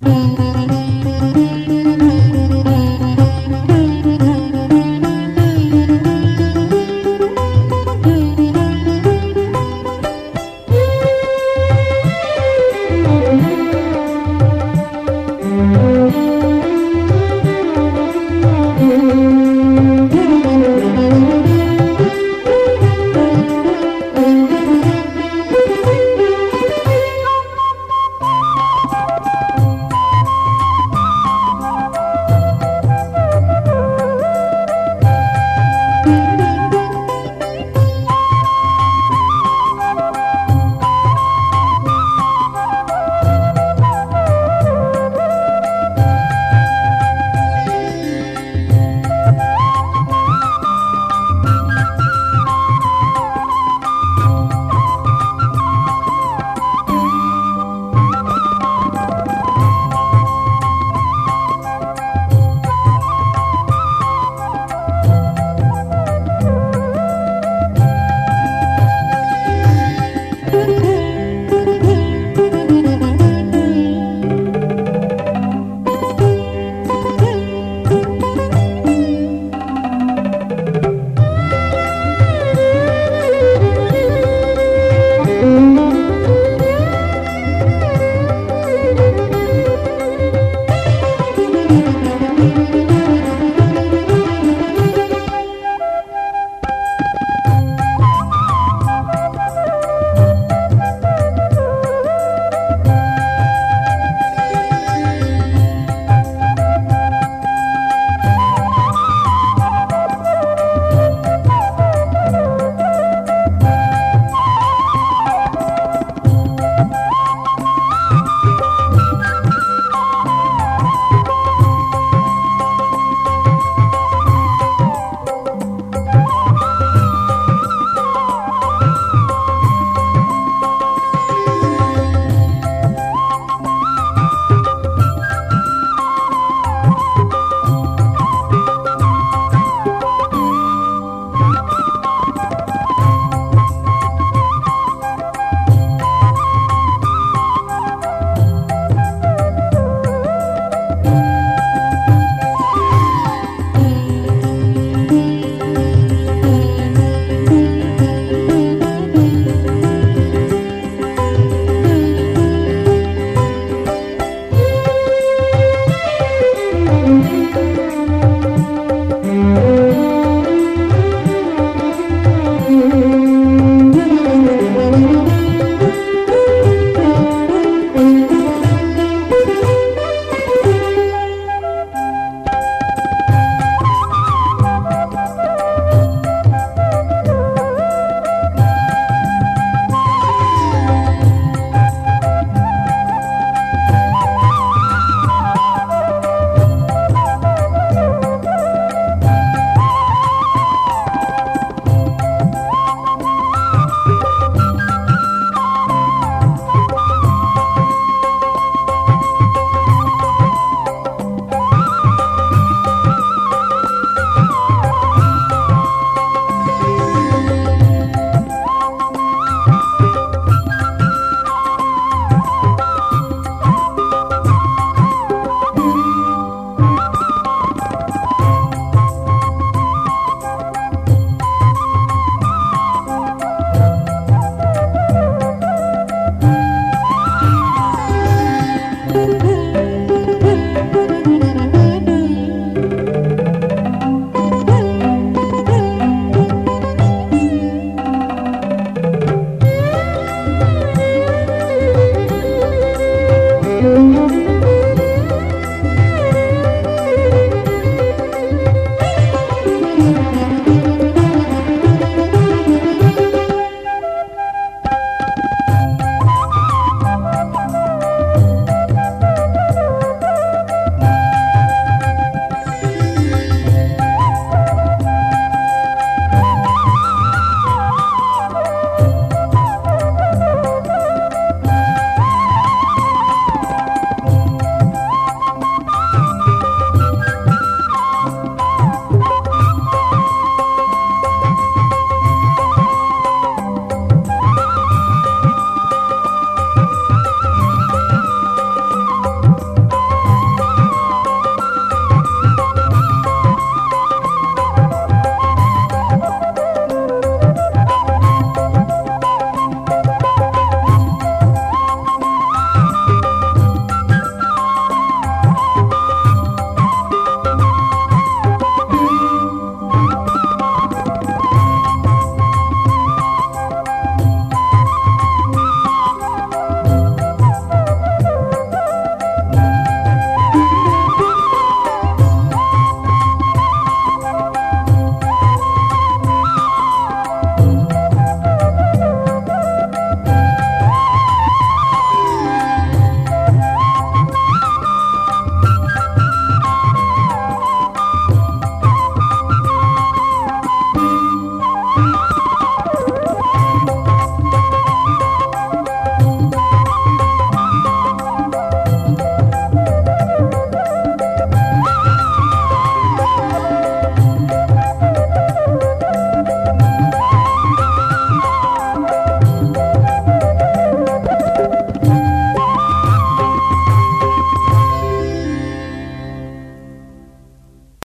Música